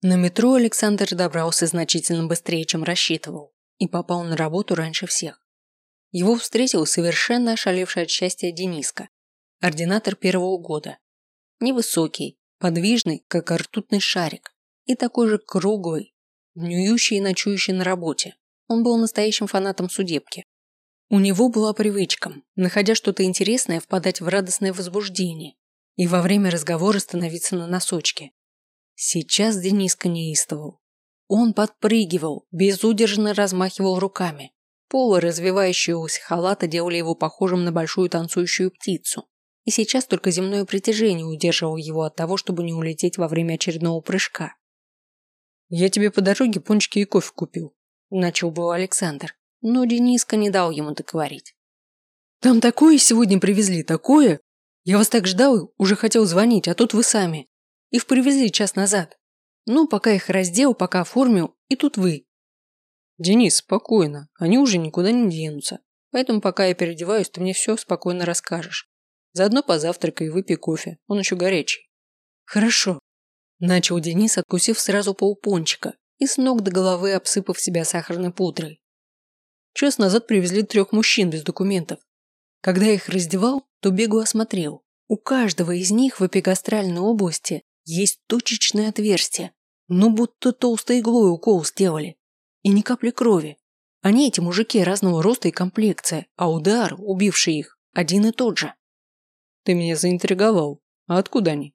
На метро Александр добрался значительно быстрее, чем рассчитывал, и попал на работу раньше всех. Его встретил совершенно ошалевший от счастья Дениска, ординатор первого года. Невысокий, подвижный, как ртутный шарик, и такой же круглый, днюющий и ночующий на работе. Он был настоящим фанатом судебки. У него была привычка, находя что-то интересное, впадать в радостное возбуждение и во время разговора становиться на носочки. Сейчас Дениска неистовал. Он подпрыгивал, безудержно размахивал руками. Полы развивающегося халата делали его похожим на большую танцующую птицу. И сейчас только земное притяжение удерживало его от того, чтобы не улететь во время очередного прыжка. «Я тебе по дороге пончики и кофе купил», – начал был Александр. Но Дениска не дал ему договорить. «Там такое сегодня привезли, такое! Я вас так ждал, уже хотел звонить, а тут вы сами. Их привезли час назад. Ну, пока их раздел, пока оформил, и тут вы. Денис, спокойно. Они уже никуда не денутся. Поэтому пока я переодеваюсь, ты мне все спокойно расскажешь. Заодно позавтракай и выпей кофе. Он еще горячий. Хорошо. Начал Денис, откусив сразу полпончика и с ног до головы обсыпав себя сахарной пудрой. Час назад привезли трех мужчин без документов. Когда я их раздевал, то бегу осмотрел. У каждого из них в эпигастральной области есть точечное отверстие, ну будто толстой иглой укол сделали. И ни капли крови. Они эти мужики разного роста и комплекции, а удар, убивший их, один и тот же. Ты меня заинтриговал. А откуда они?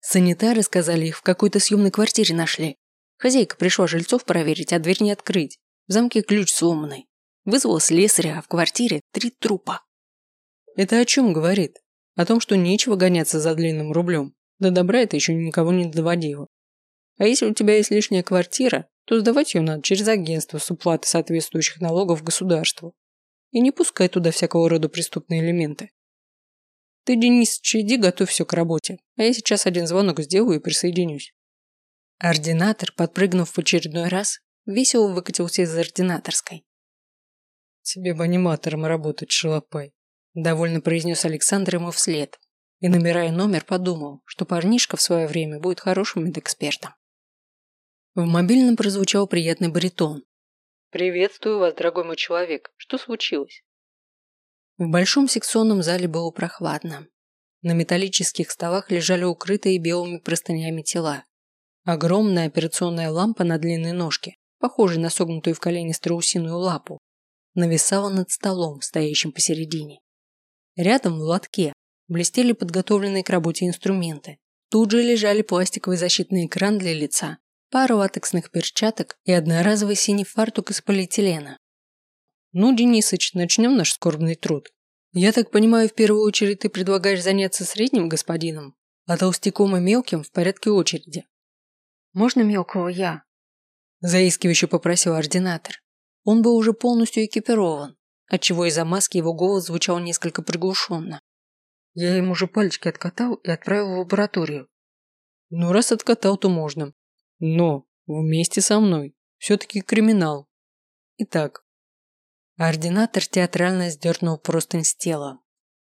Санитары сказали, их в какой-то съемной квартире нашли. Хозяйка пришла жильцов проверить, а дверь не открыть. В замке ключ сломанный. Вызвала слесаря, а в квартире три трупа. Это о чем говорит? О том, что нечего гоняться за длинным рублем. До добра это еще никого не доводило. А если у тебя есть лишняя квартира, то сдавать ее надо через агентство с уплатой соответствующих налогов государству. И не пускай туда всякого рода преступные элементы. Ты, Денис, иди готовь все к работе, а я сейчас один звонок сделаю и присоединюсь. Ординатор, подпрыгнув в очередной раз, весело выкатился из ординаторской. Тебе бы аниматором работать, шалопай, довольно произнес Александр ему вслед и, набирая номер, подумал, что парнишка в свое время будет хорошим медэкспертом. В мобильном прозвучал приятный баритон. «Приветствую вас, дорогой мой человек. Что случилось?» В большом секционном зале было прохладно. На металлических столах лежали укрытые белыми простынями тела. Огромная операционная лампа на длинной ножке, похожей на согнутую в колени страусиную лапу, нависала над столом, стоящим посередине. Рядом в лотке блестели подготовленные к работе инструменты. Тут же лежали пластиковый защитный экран для лица, пара латексных перчаток и одноразовый синий фартук из полиэтилена. «Ну, Денисыч, начнем наш скорбный труд. Я так понимаю, в первую очередь ты предлагаешь заняться средним господином, а толстяком и мелким в порядке очереди». «Можно мелкого я?» Заискивающе попросил ординатор. Он был уже полностью экипирован, отчего из-за маски его голос звучал несколько приглушенно. Я ему уже пальчики откатал и отправил в лабораторию. Ну, раз откатал, то можно. Но вместе со мной. Все-таки криминал. Итак. Ординатор театрально сдернул простынь с тела.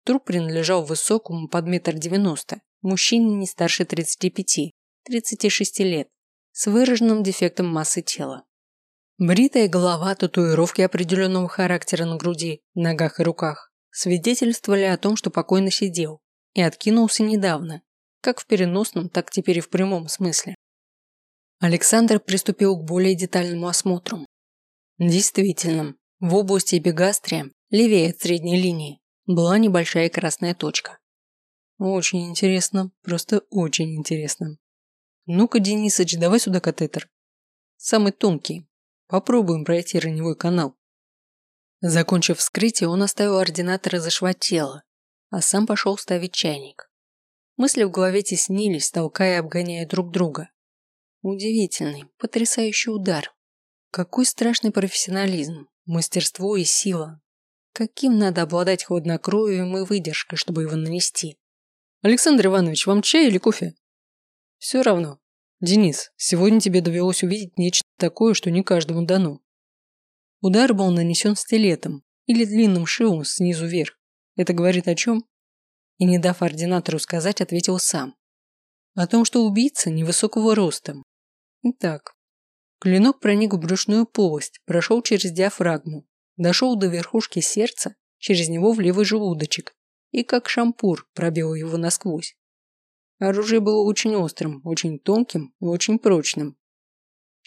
Труп принадлежал высокому под метр девяносто, мужчине не старше 35, 36 лет, с выраженным дефектом массы тела. Бритая голова, татуировки определенного характера на груди, ногах и руках свидетельствовали о том, что покойно сидел и откинулся недавно, как в переносном, так теперь и в прямом смысле. Александр приступил к более детальному осмотру. Действительно, в области эпигастрия, левее от средней линии, была небольшая красная точка. Очень интересно, просто очень интересно. Ну-ка, Денисыч, давай сюда катетер. Самый тонкий. Попробуем пройти раневой канал. Закончив вскрытие, он оставил ординатора зашивать тело, а сам пошел ставить чайник. Мысли в голове теснились, толкая и обгоняя друг друга. Удивительный, потрясающий удар. Какой страшный профессионализм, мастерство и сила. Каким надо обладать хладнокровием и выдержкой, чтобы его нанести? Александр Иванович, вам чай или кофе? Все равно. Денис, сегодня тебе довелось увидеть нечто такое, что не каждому дано. Удар был нанесен стилетом или длинным шилом снизу вверх. Это говорит о чем? И не дав ординатору сказать, ответил сам. О том, что убийца невысокого роста. Итак, клинок проник в брюшную полость, прошел через диафрагму, дошел до верхушки сердца, через него в левый желудочек и как шампур пробил его насквозь. Оружие было очень острым, очень тонким и очень прочным.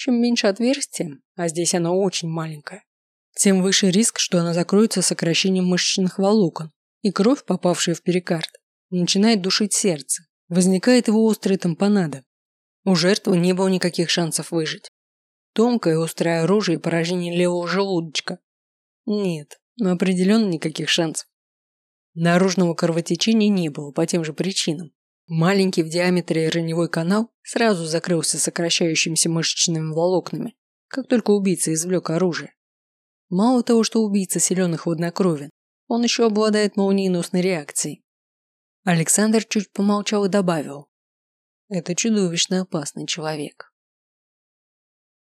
Чем меньше отверстие, а здесь оно очень маленькое, тем выше риск, что оно закроется сокращением мышечных волокон, и кровь, попавшая в перикард, начинает душить сердце. Возникает его острая тампонада. У жертвы не было никаких шансов выжить. Тонкое острое оружие и поражение левого желудочка. Нет, но определенно никаких шансов. Наружного кровотечения не было по тем же причинам. Маленький в диаметре раневой канал сразу закрылся сокращающимися мышечными волокнами, как только убийца извлек оружие. Мало того, что убийца силен и хладнокровен, он еще обладает молниеносной реакцией. Александр чуть помолчал и добавил. Это чудовищно опасный человек.